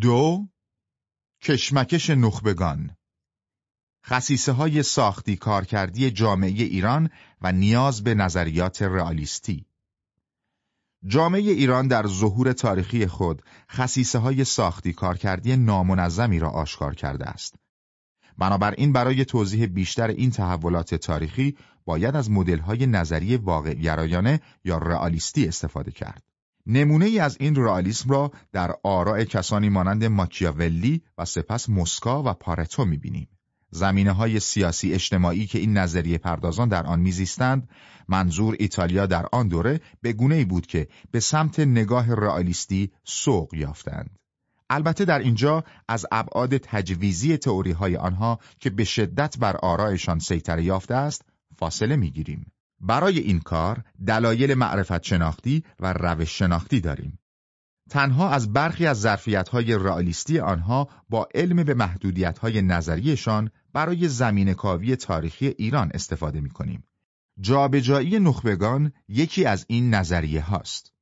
دو کشمکش نخبگان خصیصه های ساختی کارکردی جامعه ایران و نیاز به نظریات رئالیستی جامعه ایران در ظهور تاریخی خود خصیصه های ساختی کارکردی نامنظمی را آشکار کرده است. بنابراین برای توضیح بیشتر این تحولات تاریخی باید از مدل های نظری واقع گرایانه یا رئالیستی استفاده کرد. نمونه ای از این رئالیسم را در آراء کسانی مانند ماکیاولی و سپس مسکا و پارتو می‌بینیم. زمینه های سیاسی اجتماعی که این نظریه پردازان در آن میزیستند منظور ایتالیا در آن دوره به گونه ای بود که به سمت نگاه رئالیستی سوق یافتند. البته در اینجا از ابعاد تجویزی تئوری های آنها که به شدت بر آرایشان سیطره یافته است فاصله می‌گیریم. برای این کار دلایل معرفت شناختی و روش شناختی داریم. تنها از برخی از ظرفیت‌های رئالیستی آنها با علم به محدودیت‌های نظریشان برای زمین کاوی تاریخی ایران استفاده می‌کنیم. جابجایی نخبگان یکی از این نظریه هاست.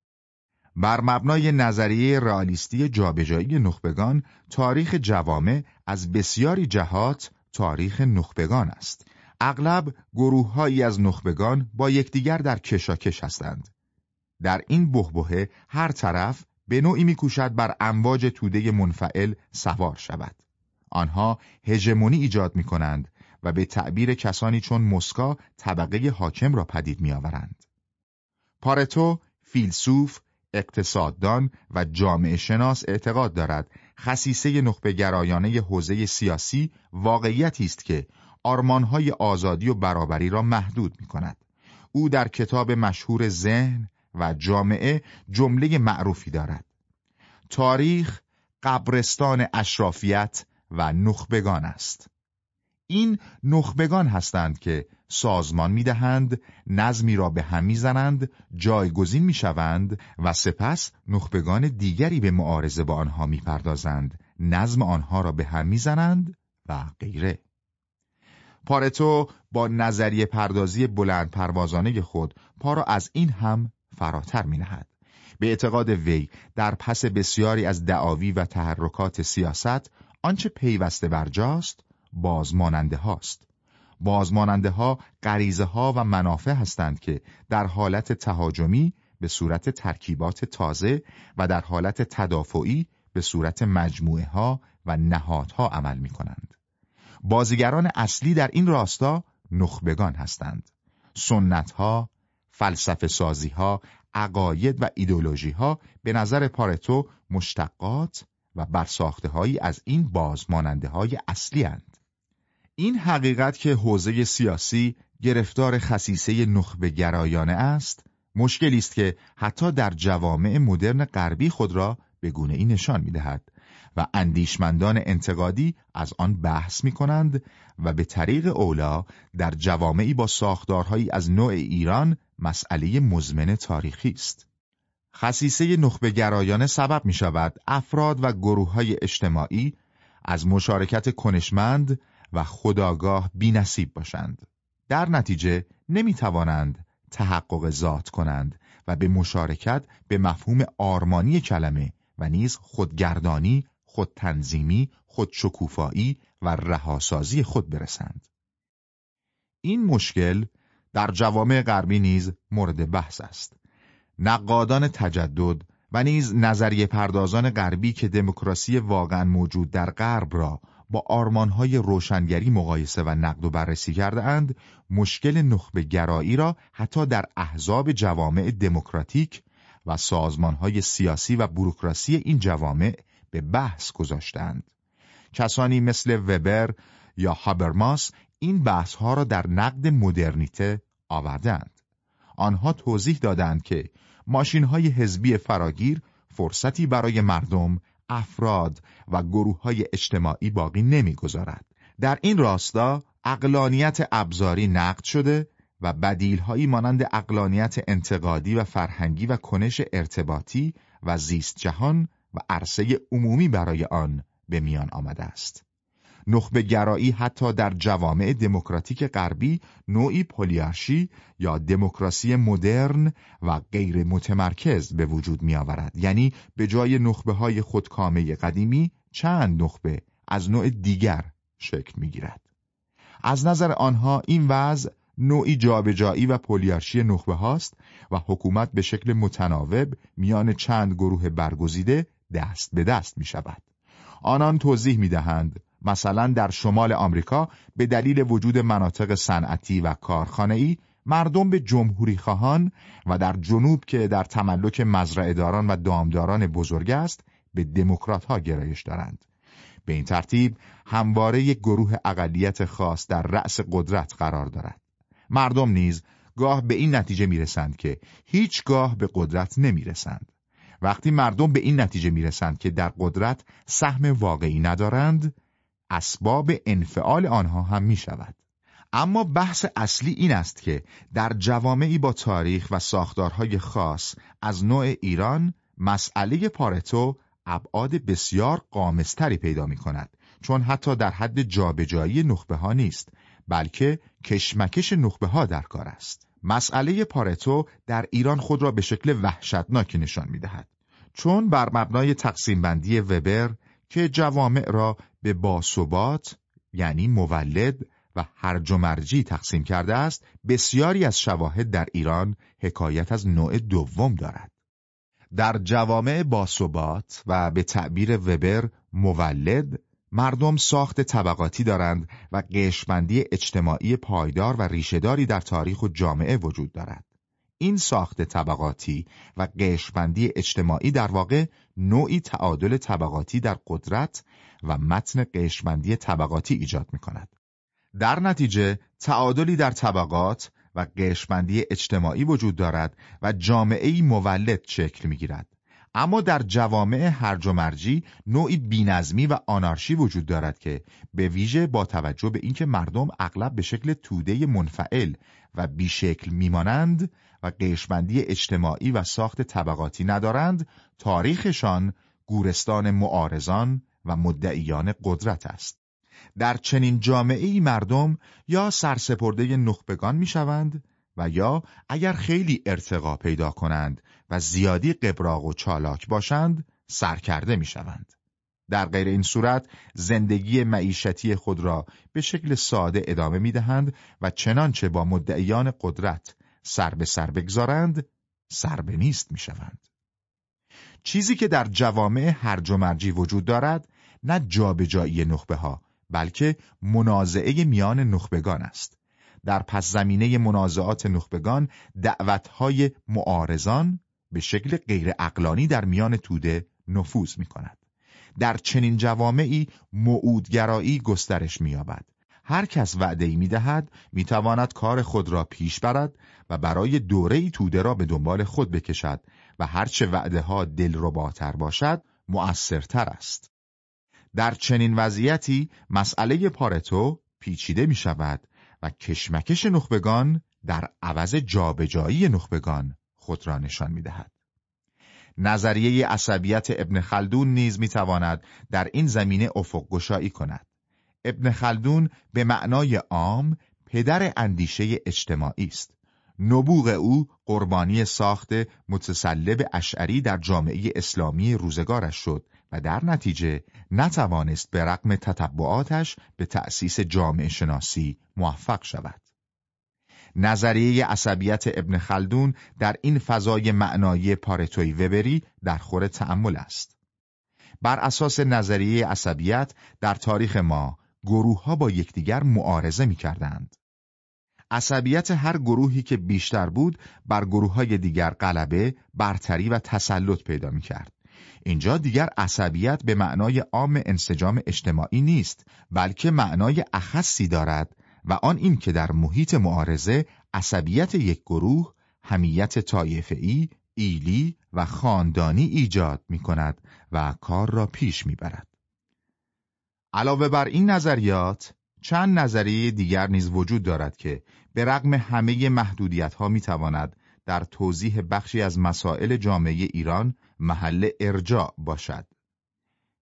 بر مبنای نظریه رئالیستی جابجایی نخبگان، تاریخ جوامع از بسیاری جهات تاریخ نخبگان است. اغلب گروههایی از نخبگان با یکدیگر در کشاکش هستند. در این بهبهه هر طرف به نوعی میکوشد بر امواج توده منفعل سوار شود. آنها هژمونی ایجاد می کنند و به تعبیر کسانی چون مسکا طبقه حاکم را پدید میآورند. پارتو فیلسوف، اقتصاددان و جامعه شناس اعتقاد دارد خصیصه نخبه گرایانه حوزه سیاسی واقعیتی است که آرمانهای آزادی و برابری را محدود می کند. او در کتاب مشهور ذهن و جامعه جمله معروفی دارد. تاریخ قبرستان اشرافیت و نخبگان است. این نخبگان هستند که سازمان می‌دهند، نظمی را به هم می‌زنند، جایگزین می‌شوند و سپس نخبگان دیگری به معارضه با آنها می‌پردازند، نظم آنها را به هم می‌زنند و غیره. پارتو با نظریه پردازی بلند پروازانه خود پا را از این هم فراتر می نهد. به اعتقاد وی در پس بسیاری از دعاوی و تحرکات سیاست آنچه پیوسته برجاست بازماننده هاست. بازماننده ها غریزه ها و منافع هستند که در حالت تهاجمی به صورت ترکیبات تازه و در حالت تدافعی به صورت مجموعه ها و نهادها عمل می کنند. بازیگران اصلی در این راستا نخبگان هستند. سنت ها، فلسفه سازی عقاید و ایدولوژی ها به نظر پارتو مشتقات و برساخته هایی از این بازماننده های اصلی هند. این حقیقت که حوزه سیاسی گرفتار خصیصه نخبه گرایانه است، مشکلی است که حتی در جوامع مدرن غربی خود را به گونه ای نشان می دهد و اندیشمندان انتقادی از آن بحث می کنند و به طریق اولا در جوامعی با ساختارهایی از نوع ایران مسئله مزمن تاریخی است. خصیصه نخبه گرایانه سبب می شود افراد و گروه های اجتماعی از مشارکت کنشمند و خداگاه بی نصیب باشند. در نتیجه نمی توانند تحقق ذات کنند و به مشارکت به مفهوم آرمانی کلمه و نیز خودگردانی، خودتنظیمی، خودشکوفایی و رهاسازی خود برسند. این مشکل در جوامع غربی نیز مورد بحث است. نقادان تجدد و نیز نظریه پردازان غربی که دموکراسی واقعا موجود در غرب را با آرمانهای روشنگری مقایسه و نقد و بررسی کرده اند مشکل نخبه گرایی را حتی در احزاب جوامع دموکراتیک و سازمانهای سیاسی و بروکراسی این جوامع به بحث گذاشتند. کسانی مثل وبر یا هابرماس این بحث ها را در نقد مدرنیته آوردند. آنها توضیح دادند که ماشین های حزبی فراگیر فرصتی برای مردم، افراد و گروه های اجتماعی باقی نمی‌گذارد. در این راستا اقلانیت ابزاری نقد شده و بدیل هایی مانند اقلانیت انتقادی و فرهنگی و کنش ارتباطی و زیست جهان و عرصه عمومی برای آن به میان آمده است. نخبه گرایی حتی در جوامع دموکراتیک غربی نوعی پولیارشی یا دموکراسی مدرن و غیر متمرکز به وجود می آورد. یعنی به جای نخبه های خودکامه قدیمی چند نخبه از نوع دیگر شکل می گیرد. از نظر آنها این وضع نوعی جابجایی و پولیارشی نخبه هاست و حکومت به شکل متناوب میان چند گروه برگزیده دست به دست می شود. آنان توضیح می دهند مثلا در شمال آمریکا به دلیل وجود مناطق صنعتی و کارخانه‌ای مردم به جمهوری خواهان و در جنوب که در تملک مزرعهداران و دامداران بزرگ است به دموکرات ها گرایش دارند. به این ترتیب همواره یک گروه اقلیت خاص در رأس قدرت قرار دارد. مردم نیز گاه به این نتیجه می‌رسند که هیچگاه به قدرت نمی‌رسند. وقتی مردم به این نتیجه می‌رسند که در قدرت سهم واقعی ندارند، اسباب انفعال آنها هم می شود. اما بحث اصلی این است که در جوامعی با تاریخ و ساختارهای خاص از نوع ایران مسئله پارتو ابعاد بسیار قامستری پیدا می کند چون حتی در حد جابجایی نخبه ها نیست بلکه کشمکش نخبه ها در کار است مسئله پارتو در ایران خود را به شکل وحشتناکی نشان می دهد چون بر مبنای تقسیم بندی وبر که جوامع را به باثبات یعنی مولد و هرج و مرجی تقسیم کرده است بسیاری از شواهد در ایران حکایت از نوع دوم دارد در جوامع باثبات و به تعبیر وبر مولد مردم ساخت طبقاتی دارند و قشبندی اجتماعی پایدار و ریشهداری در تاریخ و جامعه وجود دارد. این ساخت طبقاتی و قشبندی اجتماعی در واقع نوعی تعادل طبقاتی در قدرت و متن قشبندی طبقاتی ایجاد می کند. در نتیجه تعادلی در طبقات و قشبندی اجتماعی وجود دارد و جامعه مولد شکل می گیرد. اما در جوامع هرج و مرجی نوعی بینظمی و آنارشی وجود دارد که به ویژه با توجه به اینکه مردم اغلب به شکل توده منفعل و بیشکل میمانند و قشبندی اجتماعی و ساخت طبقاتی ندارند تاریخشان گورستان معارضان و مدعیان قدرت است در چنین جامعه مردم یا سرسپرده نخبگان می‌شوند و یا اگر خیلی ارتقا پیدا کنند و زیادی قبراغ و چالاک باشند سرکرده می‌شوند. در غیر این صورت زندگی معیشتی خود را به شکل ساده ادامه می دهند و چنانچه با مدعیان قدرت سر به سر بگذارند سر به نیست می شوند. چیزی که در جوامع هرج و مرجی وجود دارد نه جابجایی نخبه ها بلکه منازعه میان نخبگان است. در پس زمینه منازعات نخبگان دعوتهای معارضان به شکل غیر اقلانی در میان توده نفوذ می کند. در چنین جوامعی معودگرایی گسترش می‌یابد. هر کس وعده ای می دهد می تواند کار خود را پیش برد و برای دوره ای توده را به دنبال خود بکشد و هرچه وعده ها دل باتر باشد مؤثرتر است. در چنین وضعیتی مسئله پارتو پیچیده می شود و کشمکش نخبگان در عوض جابجایی نخبگان خود را نشان می دهد. نظریه عصبیت ابن خلدون نیز می تواند در این زمینه افق گشایی کند. ابن خلدون به معنای عام پدر اندیشه اجتماعی است. نبوغ او قربانی ساخت متسلب اشعری در جامعه اسلامی روزگارش شد و در نتیجه نتوانست به رقم تطبعاتش به تأسیس جامعه شناسی موفق شود. نظریه عصبیت ابن خلدون در این فضای معنایی پارتوی وبری در خور تأمل است. بر اساس نظریه عصبیت در تاریخ ما گروه ها با یکدیگر معارضه می کردند. عصبیت هر گروهی که بیشتر بود بر گروه های دیگر غلبه، برتری و تسلط پیدا می کرد. اینجا دیگر عصبیت به معنای عام انسجام اجتماعی نیست بلکه معنای اخصی دارد و آن این که در محیط معارضه عصبیت یک گروه همیت طایفه‌ای، ایلی و خاندانی ایجاد می کند و کار را پیش می برد. علاوه بر این نظریات، چند نظریه دیگر نیز وجود دارد که به رغم همه محدودیت ها می تواند در توضیح بخشی از مسائل جامعه ایران محل ارجاع باشد.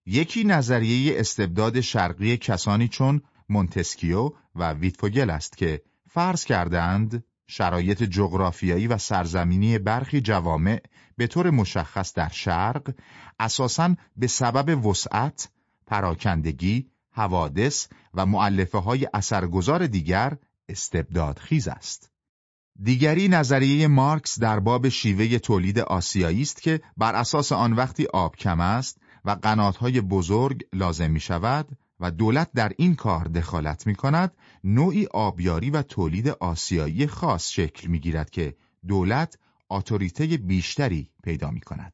یکی نظریه استبداد شرقی کسانی چون مونتسکیو و ویتفوگل است که فرض کردند شرایط جغرافیایی و سرزمینی برخی جوامع به طور مشخص در شرق اساساً به سبب وسعت، پراکندگی، حوادث و معلفه های اثرگذار دیگر استبداد خیز است. دیگری نظریه مارکس در باب شیوه تولید آسیایی است که بر اساس آن وقتی آب کم است و قناتهای بزرگ لازم می شود و دولت در این کار دخالت می کند نوعی آبیاری و تولید آسیایی خاص شکل می گیرد که دولت اتوریته بیشتری پیدا می کند.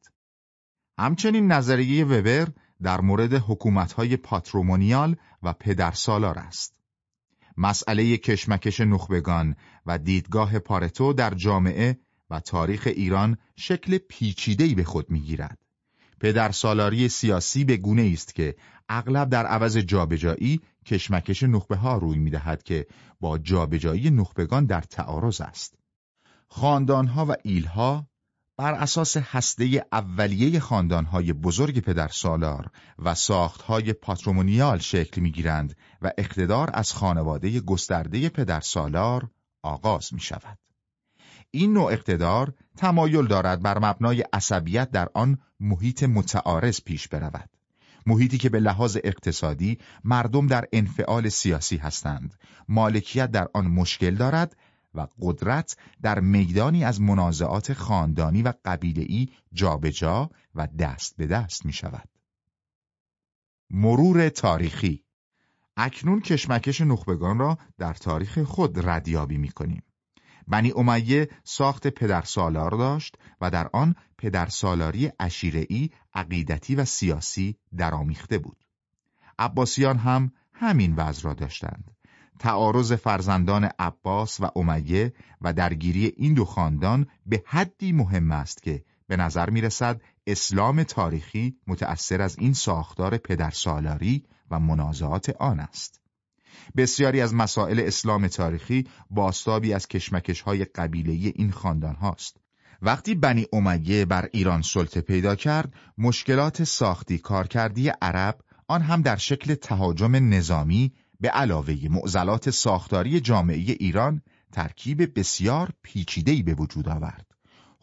همچنین نظریه وبر در مورد حکومتهای پاترومونیال و پدرسالار است. مسئله کشمکش نخبگان و دیدگاه پارتو در جامعه و تاریخ ایران شکل پیچیده‌ای به خود می‌گیرد. پدرسالاری سیاسی به گونه است که اغلب در عوض جابجایی کشمکش نخبه ها روی می‌دهد که با جابجایی نخبگان در تعارض است. خاندانها و ایلها بر اساس هسته اولیه خاندانهای بزرگ پدر سالار و ساختهای پاترومونیال شکل می‌گیرند و اقتدار از خانواده گسترده پدر سالار آغاز می شود. این نوع اقتدار تمایل دارد بر مبنای عصبیت در آن محیط متعارض پیش برود. محیطی که به لحاظ اقتصادی مردم در انفعال سیاسی هستند، مالکیت در آن مشکل دارد و قدرت در میدانی از منازعات خاندانی و قبیله‌ای جابجا و دست به دست می شود. مرور تاریخی اکنون کشمکش نخبگان را در تاریخ خود ردیابی می کنیم. بنی امیه ساخت پدرسالار داشت و در آن پدرسالاری اشیره‌ای، عقیدتی و سیاسی درآمیخته بود. عباسیان هم همین وضع را داشتند. تعارض فرزندان عباس و امیه و درگیری این دو خاندان به حدی مهم است که به نظر می رسد اسلام تاریخی متأثر از این ساختار پدرسالاری و منازعات آن است. بسیاری از مسائل اسلام تاریخی باستابی از کشمکش های قبیله این خاندان هاست. وقتی بنی امیه بر ایران سلطه پیدا کرد، مشکلات ساختی کارکردی عرب آن هم در شکل تهاجم نظامی به علاوه معضلات ساختاری جامعه ایران ترکیب بسیار پیچیده‌ای به وجود آورد.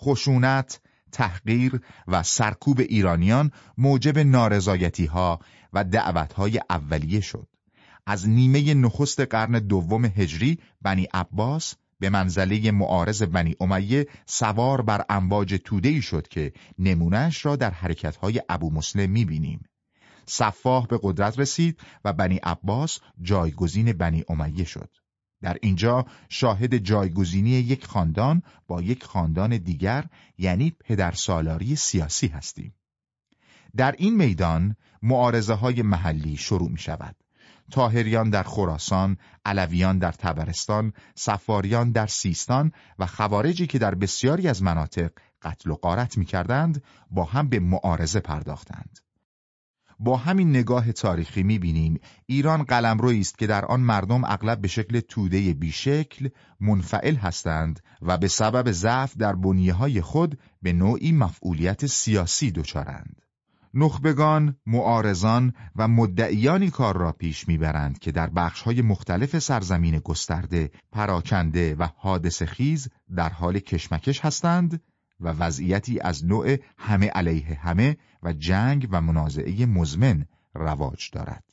خشونت، تحقیر و سرکوب ایرانیان موجب نارضایتی ها و دعوت های اولیه شد. از نیمه نخست قرن دوم هجری بنی عباس به منزله معارض بنی امیه سوار بر امواج تودهی شد که نمونهش را در حرکتهای ابو مسلم می‌بینیم. صفاح به قدرت رسید و بنی عباس جایگزین بنی امیه شد. در اینجا شاهد جایگزینی یک خاندان با یک خاندان دیگر یعنی پدرسالاری سیاسی هستیم. در این میدان معارضه های محلی شروع می شود. تاهریان در خراسان، علویان در تبرستان، سفاریان در سیستان و خوارجی که در بسیاری از مناطق قتل و قارت می کردند با هم به معارضه پرداختند. با همین نگاه تاریخی می‌بینیم ایران قلمرویی است که در آن مردم اغلب به شکل توده بیشکل منفعل هستند و به سبب ضعف در بنیه های خود به نوعی مفعولیت سیاسی دچارند. نخبگان، معارضان و مدعیانی کار را پیش می‌برند که در بخشهای مختلف سرزمین گسترده، پراکنده و حادث خیز در حال کشمکش هستند و وضعیتی از نوع همه علیه همه و جنگ و منازعه مزمن رواج دارد.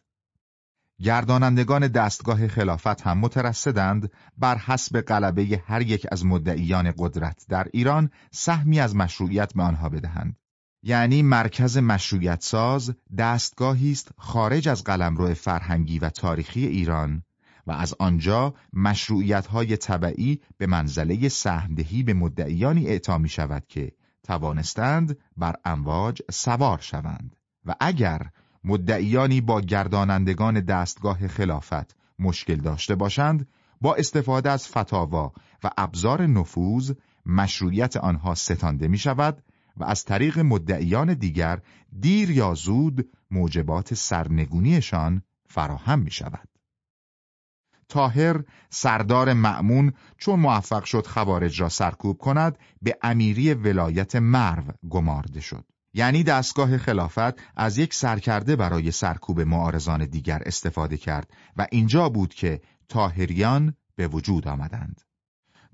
گردانندگان دستگاه خلافت هم مترصدند بر حسب غلبه هر یک از مدعیان قدرت در ایران سهمی از مشروعیت به آنها بدهند. یعنی مرکز مشروعیت ساز دستگاهی است خارج از قلمرو فرهنگی و تاریخی ایران و از آنجا مشروعیت های طبعی به منزله سهمدهی به مدعیانی اعطا می شود که توانستند بر امواج سوار شوند و اگر مدعیانی با گردانندگان دستگاه خلافت مشکل داشته باشند با استفاده از فتاوا و ابزار نفوذ مشروعیت آنها ستانده می شود و از طریق مدعیان دیگر دیر یا زود موجبات سرنگونیشان فراهم می شود. تاهر سردار معمون چون موفق شد خوارج را سرکوب کند به امیری ولایت مرو گمارده شد. یعنی دستگاه خلافت از یک سرکرده برای سرکوب معارضان دیگر استفاده کرد و اینجا بود که تاهریان به وجود آمدند.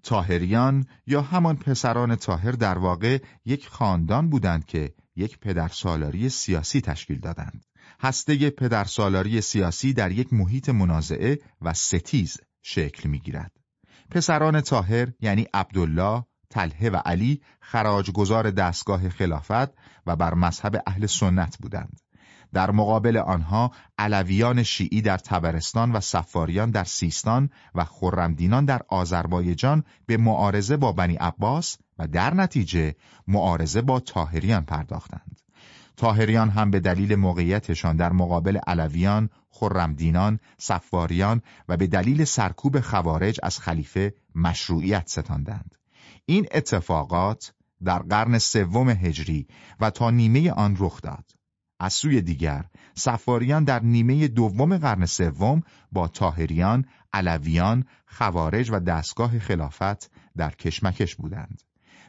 تاهریان یا همان پسران تاهر در واقع یک خاندان بودند که یک پدرسالاری سیاسی تشکیل دادند. هسته پدرسالاری سیاسی در یک محیط منازعه و ستیز شکل می‌گیرد. پسران تاهر یعنی عبدالله، تله و علی خراجگزار دستگاه خلافت و بر مذهب اهل سنت بودند. در مقابل آنها علویان شیعی در تبرستان و سفاریان در سیستان و خرمدینان در آذربایجان به معارضه با بنی عباس و در نتیجه معارضه با تاهریان پرداختند. تاهریان هم به دلیل موقعیتشان در مقابل علویان، خرمدینان، سفاریان و به دلیل سرکوب خوارج از خلیفه مشروعیت ستاندند. این اتفاقات در قرن سوم هجری و تا نیمه آن رخ داد. از سوی دیگر سفاریان در نیمه دوم قرن سوم با تاهریان، علویان، خوارج و دستگاه خلافت در کشمکش بودند.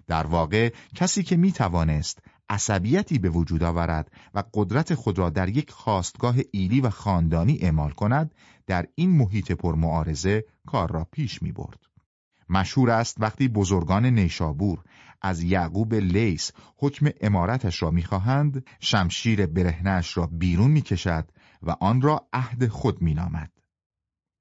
در واقع کسی که می توانست عصبیتی به وجود آورد و قدرت خود را در یک خواستگاه ایلی و خاندانی اعمال کند در این محیط پرمعارضه کار را پیش می برد. مشهور است وقتی بزرگان نیشابور از یعقوب لیس حکم امارتش را می‌خواهند شمشیر برهنش را بیرون می‌کشد و آن را عهد خود مینامد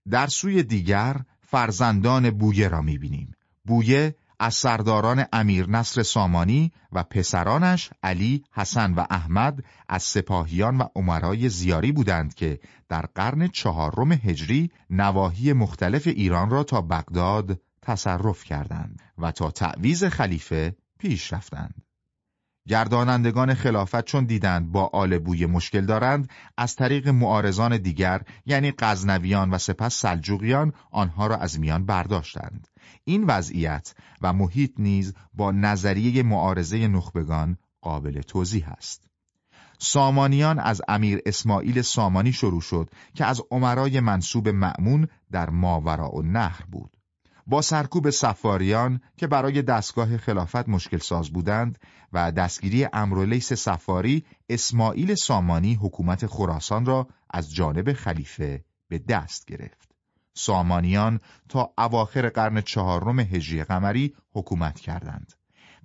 در سوی دیگر فرزندان بویه را می‌بینیم بویه از سرداران امیر نصر سامانی و پسرانش علی، حسن و احمد از سپاهیان و عمرای زیاری بودند که در قرن چهارم هجری نواحی مختلف ایران را تا بغداد تصرف کردند و تا تعویز خلیفه پیش رفتند. گردانندگان خلافت چون دیدند با آل بوی مشکل دارند از طریق معارضان دیگر یعنی غزنویان و سپس سلجوقیان آنها را از میان برداشتند. این وضعیت و محیط نیز با نظریه معارضه نخبگان قابل توضیح است. سامانیان از امیر اسماعیل سامانی شروع شد که از عمرای منصوب معمون در ماورا و نهر بود. با سرکوب سفاریان که برای دستگاه خلافت مشکل ساز بودند و دستگیری امرولیس سفاری اسماعیل سامانی حکومت خراسان را از جانب خلیفه به دست گرفت. سامانیان تا اواخر قرن چهارم هجری قمری حکومت کردند.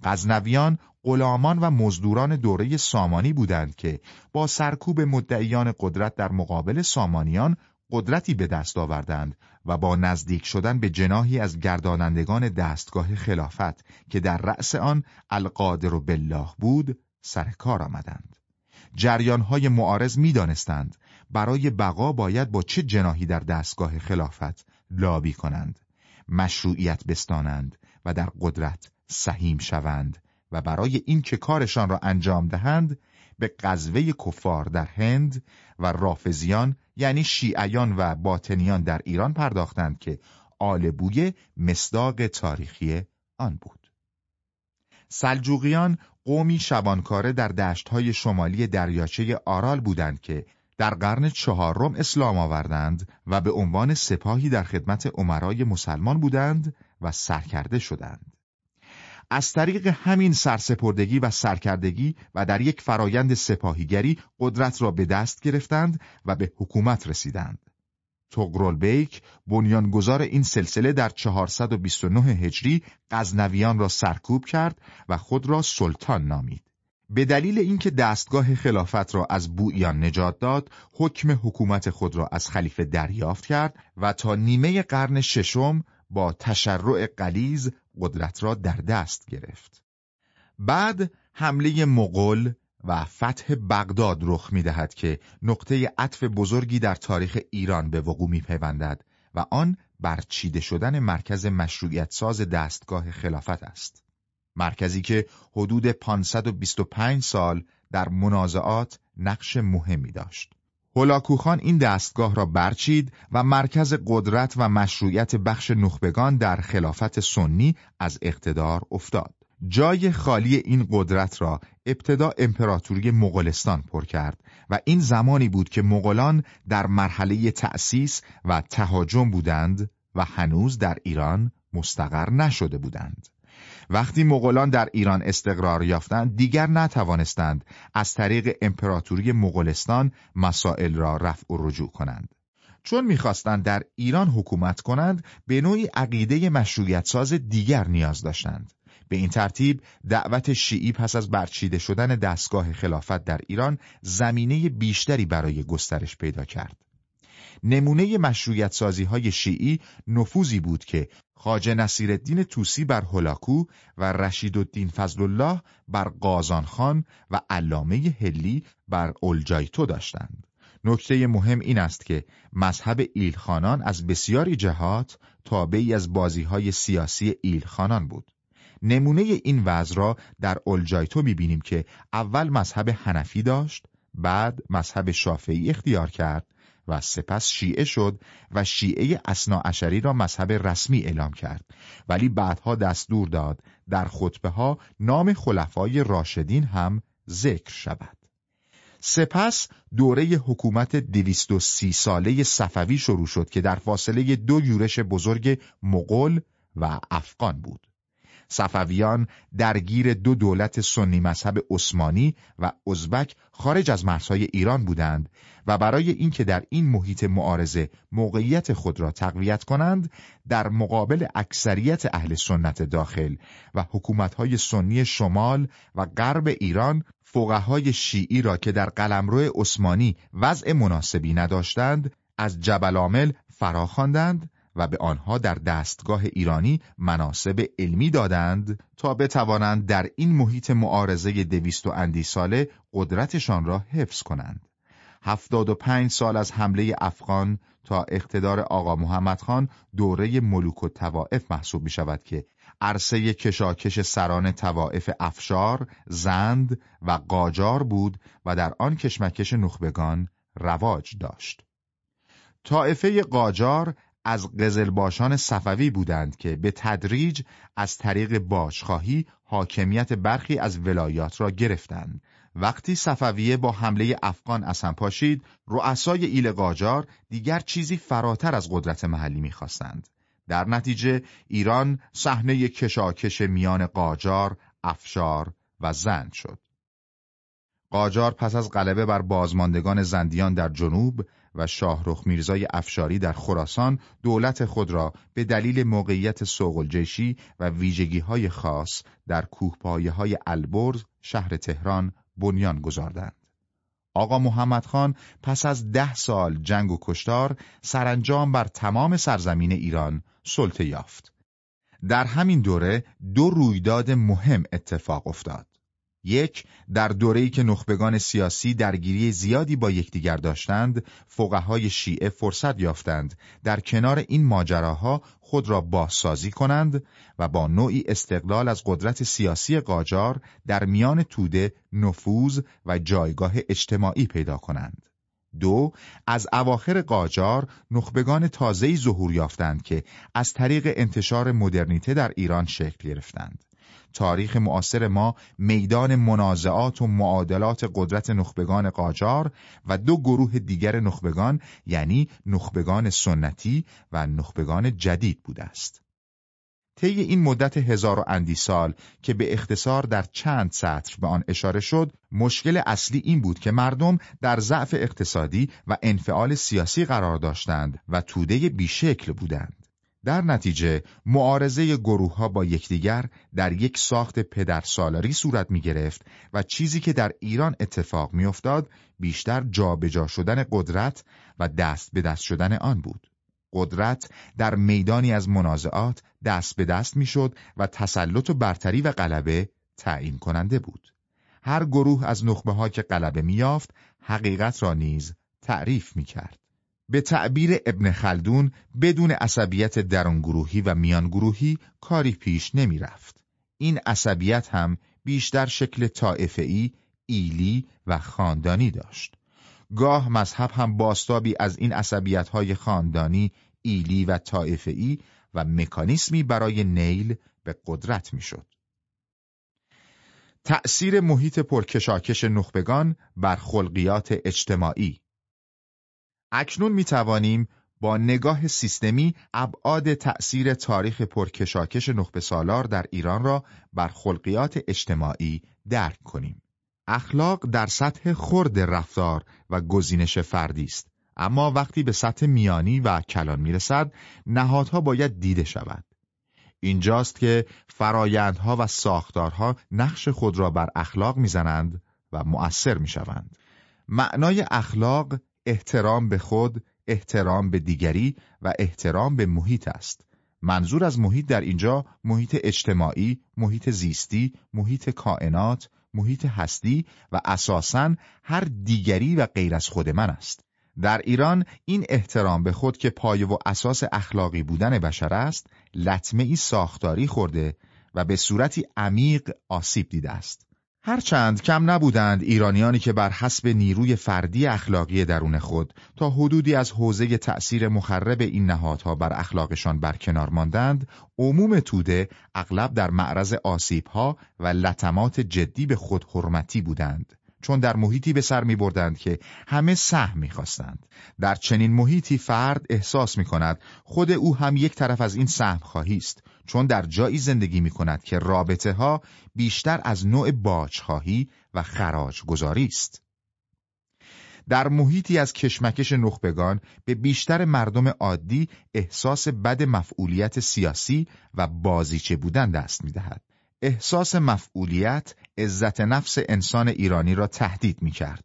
غزنویان غلامان و مزدوران دوره سامانی بودند که با سرکوب مدعیان قدرت در مقابل سامانیان قدرتی به دست آوردند و با نزدیک شدن به جناهی از گردانندگان دستگاه خلافت که در رأس آن القادر و بالله بود سر کار آمدند. جریانهای معارض می دانستند برای بقا باید با چه جناهی در دستگاه خلافت لابی کنند مشروعیت بستانند و در قدرت سهیم شوند و برای این که کارشان را انجام دهند به قزوه کفار در هند و رافزیان یعنی شیعیان و باطنیان در ایران پرداختند که آل بویه مصداق تاریخی آن بود. سلجوقیان قومی شبانکاره در دشتهای شمالی دریاچه آرال بودند که در قرن چهارم اسلام آوردند و به عنوان سپاهی در خدمت عمرای مسلمان بودند و سرکرده شدند. از طریق همین سرسپردگی و سرکردگی و در یک فرایند سپاهیگری قدرت را به دست گرفتند و به حکومت رسیدند. تغرل بیک بنیانگذار این سلسله در 429 هجری غزنویان را سرکوب کرد و خود را سلطان نامید. به دلیل اینکه دستگاه خلافت را از بویان نجات داد، حکم حکومت خود را از خلیفه دریافت کرد و تا نیمه قرن ششم با تشرع قلیز قدرت را در دست گرفت. بعد حمله مغول و فتح بغداد رخ می دهد که نقطه عطف بزرگی در تاریخ ایران به وقوع می پیوندد و آن برچیده شدن مرکز مشروعیت ساز دستگاه خلافت است. مرکزی که حدود 525 سال در منازعات نقش مهمی داشت. هولاکوخان این دستگاه را برچید و مرکز قدرت و مشروعیت بخش نخبگان در خلافت سنی از اقتدار افتاد. جای خالی این قدرت را ابتدا امپراتوری مغولستان پر کرد و این زمانی بود که مغولان در مرحله تأسیس و تهاجم بودند و هنوز در ایران مستقر نشده بودند. وقتی مغولان در ایران استقرار یافتند دیگر نتوانستند از طریق امپراتوری مغولستان مسائل را رفع و رجوع کنند. چون می‌خواستند در ایران حکومت کنند به نوعی عقیده مشروعیت ساز دیگر نیاز داشتند. به این ترتیب دعوت شیعی پس از برچیده شدن دستگاه خلافت در ایران زمینه بیشتری برای گسترش پیدا کرد. نمونه مشروعیت سازی های شیعی نفوذی بود که خاجه نصیرالدین توسی بر هلاکو و رشید الدین فضل الله بر قازان خان و علامه هلی بر اولجایتو داشتند. نکته مهم این است که مذهب ایلخانان از بسیاری جهات تابعی از بازی های سیاسی ایلخانان بود. نمونه این وضع را در اولجایتو می‌بینیم که اول مذهب حنفی داشت، بعد مذهب شافعی اختیار کرد و سپس شیعه شد و شیعه اشری را مذهب رسمی اعلام کرد. ولی بعدها دستور داد در خطبه ها نام خلفای راشدین هم ذکر شود. سپس دوره حکومت 230 ساله صفوی شروع شد که در فاصله دو یورش بزرگ مغول و افغان بود. صفویان درگیر دو دولت سنی مذهب عثمانی و ازبک خارج از مرزهای ایران بودند و برای اینکه در این محیط معارضه موقعیت خود را تقویت کنند در مقابل اکثریت اهل سنت داخل و حکومتهای سنی شمال و غرب ایران فقهای شیعی را که در قلمرو عثمانی وضع مناسبی نداشتند از جبل عامل فراخواندند و به آنها در دستگاه ایرانی مناسب علمی دادند تا بتوانند در این محیط معارضه دویست و اندی ساله قدرتشان را حفظ کنند. هفتاد و پنج سال از حمله افغان تا اقتدار آقا محمد خان دوره ملوک و توائف محسوب می شود که عرصه کشاکش سران توائف افشار، زند و قاجار بود و در آن کشمکش نخبگان رواج داشت. طائفه قاجار از قزلباشان صفوی بودند که به تدریج از طریق باشخواهی حاکمیت برخی از ولایات را گرفتند. وقتی صفویه با حمله افغان اصلا پاشید، رؤسای ایل قاجار دیگر چیزی فراتر از قدرت محلی می‌خواستند. در نتیجه ایران صحنه کشاکش میان قاجار، افشار و زند شد. قاجار پس از غلبه بر بازماندگان زندیان در جنوب و شاهرخ میرزای افشاری در خراسان دولت خود را به دلیل موقعیت سوقلجشی و ویژگی های خاص در کوهپایه های البرز شهر تهران بنیان گذاردند. آقا محمد خان پس از ده سال جنگ و کشتار سرانجام بر تمام سرزمین ایران سلطه یافت. در همین دوره دو رویداد مهم اتفاق افتاد. یک در دوره‌ای که نخبگان سیاسی درگیری زیادی با یکدیگر داشتند فقهای شیعه فرصت یافتند در کنار این ماجراها خود را بازسازی کنند و با نوعی استقلال از قدرت سیاسی قاجار در میان توده نفوذ و جایگاه اجتماعی پیدا کنند. دو از اواخر قاجار نخبگان تازه‌ای ظهور یافتند که از طریق انتشار مدرنیته در ایران شکل گرفتند. تاریخ معاصر ما میدان منازعات و معادلات قدرت نخبگان قاجار و دو گروه دیگر نخبگان یعنی نخبگان سنتی و نخبگان جدید بوده است. طی این مدت هزار و اندی سال که به اختصار در چند سطر به آن اشاره شد، مشکل اصلی این بود که مردم در ضعف اقتصادی و انفعال سیاسی قرار داشتند و توده بیشکل بودند. در نتیجه معارضه گروه ها با یکدیگر در یک ساخت پدر سالاری صورت می گرفت و چیزی که در ایران اتفاق می افتاد بیشتر جابجا شدن قدرت و دست به دست شدن آن بود. قدرت در میدانی از منازعات دست به دست می شد و تسلط و برتری و غلبه تعیین کننده بود. هر گروه از نخبه ها که غلبه می یافت حقیقت را نیز تعریف می کرد. به تعبیر ابن خلدون بدون عصبیت درونگروهی و میانگروهی کاری پیش نمی رفت. این عصبیت هم بیشتر شکل طائفه‌ای، ایلی و خاندانی داشت. گاه مذهب هم باستابی از این عصبیت‌های خاندانی، ایلی و طائفه‌ای و مکانیسمی برای نیل به قدرت می‌شد. تأثیر محیط پرکشاکش نخبگان بر خلقیات اجتماعی اکنون می توانیم با نگاه سیستمی ابعاد تأثیر تاریخ پرکشاکش نخبه سالار در ایران را بر خلقیات اجتماعی درک کنیم. اخلاق در سطح خرد رفتار و گزینش فردی است. اما وقتی به سطح میانی و کلان می‌رسد نهادها باید دیده شود. اینجاست که فرایندها و ساختارها نقش خود را بر اخلاق می‌زنند و مؤثر می‌شوند. معنای اخلاق احترام به خود احترام به دیگری و احترام به محیط است منظور از محیط در اینجا محیط اجتماعی، محیط زیستی، محیط کائنات، محیط هستی و اساساً هر دیگری و غیر از خود من است. در ایران این احترام به خود که پایه و اساس اخلاقی بودن بشر است، لطمه ای ساختاری خورده و به صورتی عمیق آسیب دیده است. هرچند کم نبودند ایرانیانی که بر حسب نیروی فردی اخلاقی درون خود تا حدودی از حوزه تأثیر مخرب این نهادها بر اخلاقشان برکنار ماندند، عموم توده اغلب در معرض آسیبها و لطمات جدی به خود حرمتی بودند. چون در محیطی به سر می بردند که همه سهم می خواستند. در چنین محیطی فرد احساس می کند خود او هم یک طرف از این سهم خواهی است چون در جایی زندگی می کند که رابطه ها بیشتر از نوع خواهی و خراج گذاری است. در محیطی از کشمکش نخبگان به بیشتر مردم عادی احساس بد مفعولیت سیاسی و بازیچه بودن دست می دهد. احساس مفعولیت عزت نفس انسان ایرانی را تهدید می کرد.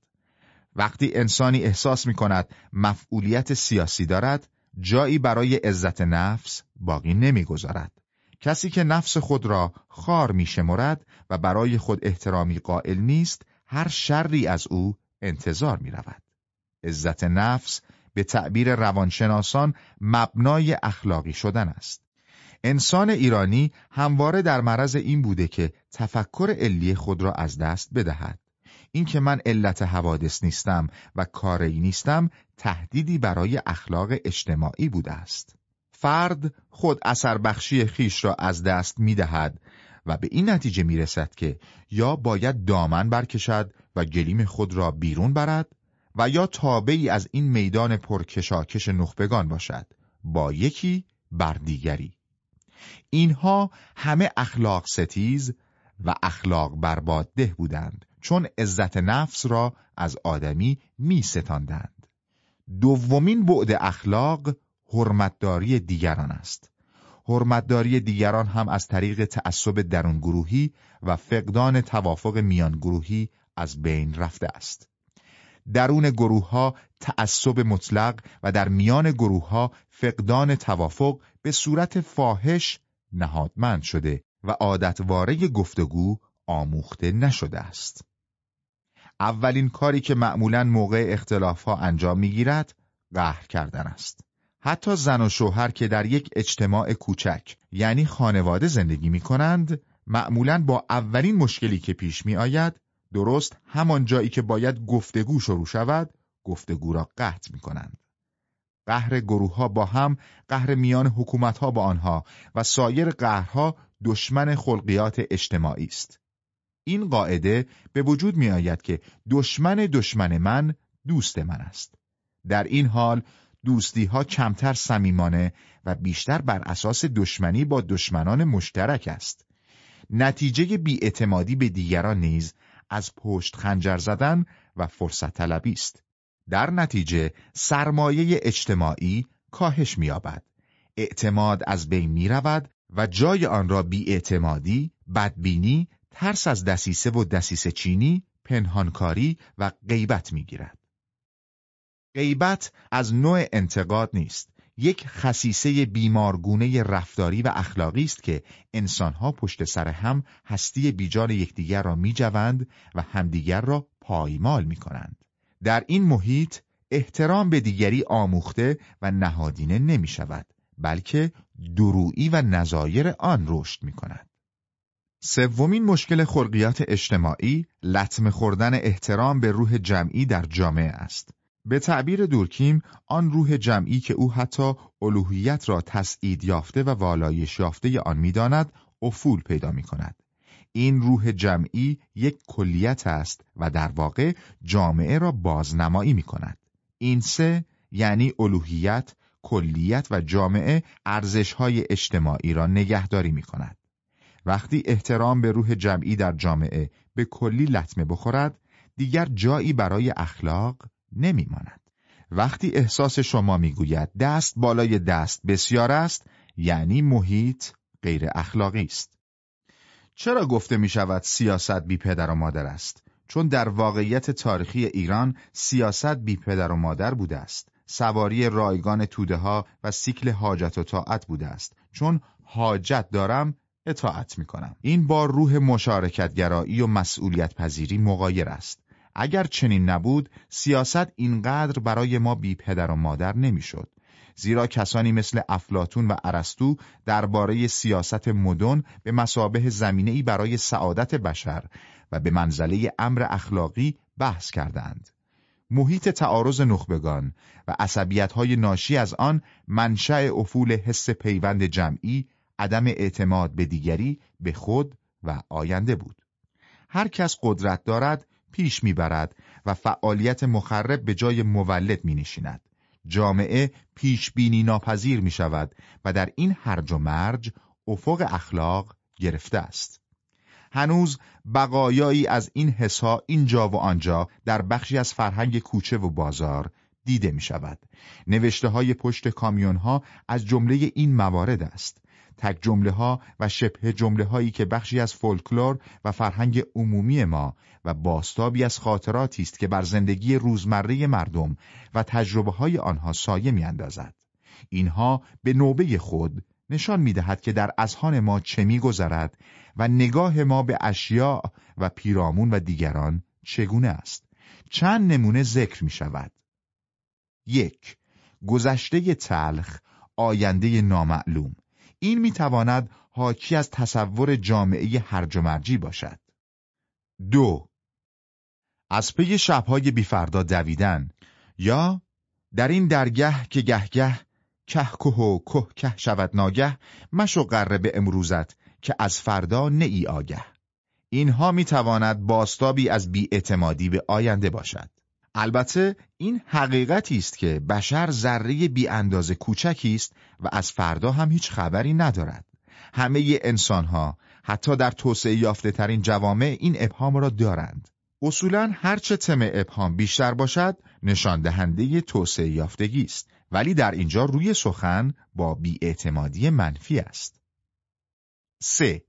وقتی انسانی احساس می کند مفعولیت سیاسی دارد جایی برای عزت نفس باقی نمی‌گذارد. کسی که نفس خود را خار می شمرد و برای خود احترامی قائل نیست هر شری از او انتظار می رود. عزت نفس به تعبیر روانشناسان مبنای اخلاقی شدن است. انسان ایرانی همواره در معرض این بوده که تفکر علی خود را از دست بدهد. اینکه من علت حوادث نیستم و کاری نیستم تهدیدی برای اخلاق اجتماعی بوده است. فرد خود اثر بخشی خیش را از دست می دهد و به این نتیجه می رسد که یا باید دامن برکشد و گلیم خود را بیرون برد و یا تابعی از این میدان پرکشاکش نخبگان باشد با یکی بر دیگری. اینها همه اخلاق ستیز و اخلاق بربادده بودند چون عزت نفس را از آدمی می ستاندند. دومین بعد اخلاق حرمتداری دیگران است. حرمتداری دیگران هم از طریق تعصب درون گروهی و فقدان توافق میان گروهی از بین رفته است. درون گروه ها تعصب مطلق و در میان گروه ها فقدان توافق به صورت فاحش نهادمند شده و عادتواره گفتگو آموخته نشده است. اولین کاری که معمولا موقع اختلاف ها انجام می‌گیرد قهر کردن است. حتی زن و شوهر که در یک اجتماع کوچک یعنی خانواده زندگی می کنند معمولا با اولین مشکلی که پیش می آید درست همان جایی که باید گفتگو شروع شود گفتگو را قطع می کنند. قهر گروه ها با هم، قهر میان حکومت ها با آنها و سایر قهرها دشمن خلقیات اجتماعی است. این قاعده به وجود می آید که دشمن دشمن من دوست من است. در این حال دوستی ها کمتر صمیمانه و بیشتر بر اساس دشمنی با دشمنان مشترک است. نتیجه بیاعتمادی به دیگران نیز از پشت خنجر زدن و فرصت طلبی است. در نتیجه سرمایه اجتماعی کاهش می‌یابد. اعتماد از بین می رود و جای آن را بیاعتمادی، بدبینی، ترس از دسیسه و دسیسه چینی، پنهانکاری و غیبت می‌گیرد. غیبت از نوع انتقاد نیست، یک خصیصه بیمارگونه رفتاری و اخلاقی است که انسانها پشت سر هم هستی بیجان یکدیگر را میجوند و همدیگر را پایمال می کنند. در این محیط احترام به دیگری آموخته و نهادینه نمی شود بلکه درویی و نظایر آن رشد می کند. سومین مشکل خلقیات اجتماعی لطم خوردن احترام به روح جمعی در جامعه است. به تعبیر دورکیم آن روح جمعی که او حتی الوهیت را تسعید یافته و والایش یافته آن می‌داند افول پیدا می کند. این روح جمعی یک کلیت است و در واقع جامعه را بازنمایی می کند. این سه یعنی الوهیت، کلیت و جامعه ارزشهای اجتماعی را نگهداری می کند. وقتی احترام به روح جمعی در جامعه به کلی لطمه بخورد، دیگر جایی برای اخلاق نمی ماند. وقتی احساس شما می‌گوید دست بالای دست بسیار است، یعنی محیط غیر اخلاقی است. چرا گفته می شود سیاست بی پدر و مادر است؟ چون در واقعیت تاریخی ایران سیاست بی پدر و مادر بوده است. سواری رایگان توده ها و سیکل حاجت و طاعت بوده است. چون حاجت دارم اطاعت می کنم. این با روح مشارکتگرایی و مسئولیت پذیری مغایر است. اگر چنین نبود سیاست اینقدر برای ما بی پدر و مادر نمی‌شد. زیرا کسانی مثل افلاتون و ارسطو درباره سیاست مدن به مسابه زمینه برای سعادت بشر و به منزله امر اخلاقی بحث کردند. محیط تعارض نخبگان و عصبیت های ناشی از آن منشأ افول حس پیوند جمعی، عدم اعتماد به دیگری، به خود و آینده بود. هر کس قدرت دارد پیش می‌برد و فعالیت مخرب به جای مولد می نشیند. جامعه پیش بینی ناپذیر می شود و در این هرج و مرج افق اخلاق گرفته است. هنوز بقایایی از این حسا اینجا و آنجا در بخشی از فرهنگ کوچه و بازار دیده می شود. نوشته های پشت کامیون ها از جمله این موارد است. تک جمله ها و شبه جمله هایی که بخشی از فولکلور و فرهنگ عمومی ما و باستابی از خاطراتی است که بر زندگی روزمره مردم و تجربه های آنها سایه می اندازد. اینها به نوبه خود نشان می دهد که در اذهان ما چه می گذرد و نگاه ما به اشیاء و پیرامون و دیگران چگونه است. چند نمونه ذکر می شود. یک گذشته تلخ آینده نامعلوم این می‌تواند حاکی از تصور جامعه هرج و مرجی باشد. دو از پی شبهای بیفردا دویدن یا در این درگه که گهگه که که و که که شود ناگه مشو قره به امروزت که از فردا نئی آگه اینها می‌تواند باستابی از بیاعتمادی به آینده باشد البته این حقیقتی است که بشر ذره بی اندازه کوچکی است و از فردا هم هیچ خبری ندارد. همه انسانها حتی در توسعه یافته ترین جوامع این ابهام را دارند. اصولا هرچه تم ابهام بیشتر باشد نشان دهنده توسعه یافتگی است ولی در اینجا روی سخن با بیاعتمادی منفی است. 3.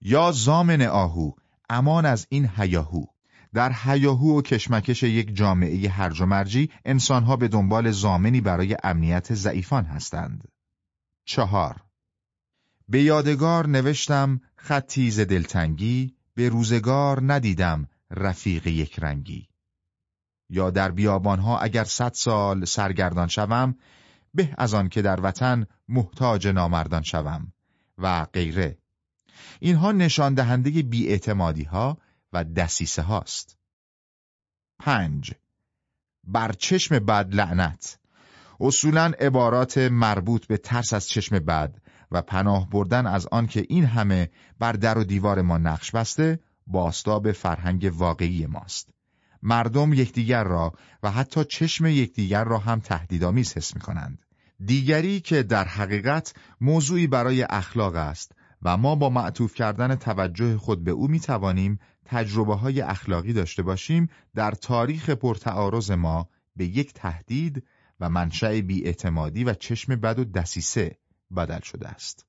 یا زامن آهو امان از این هیاهو در حیاهو و کشمکش یک جامعه هرج و مرجی انسانها به دنبال زامنی برای امنیت ضعیفان هستند. چهار. به یادگار نوشتم خطی ز دلتنگی به روزگار ندیدم رفیق یک رنگی یا در بیابانها اگر صد سال سرگردان شوم به از آن که در وطن محتاج نامردان شوم و غیره. اینها نشان دهنده بیاعتمادی ها و دسیسه هاست. پنج بر چشم بد لعنت اصولا عبارات مربوط به ترس از چشم بد و پناه بردن از آن که این همه بر در و دیوار ما نقش بسته باستاب فرهنگ واقعی ماست. مردم یکدیگر را و حتی چشم یکدیگر را هم تهدیدآمیز حس می کنند. دیگری که در حقیقت موضوعی برای اخلاق است و ما با معطوف کردن توجه خود به او می توانیم تجربه های اخلاقی داشته باشیم در تاریخ پرتعارض ما به یک تهدید و منشأ بیاعتمادی و چشم بد و دسیسه بدل شده است.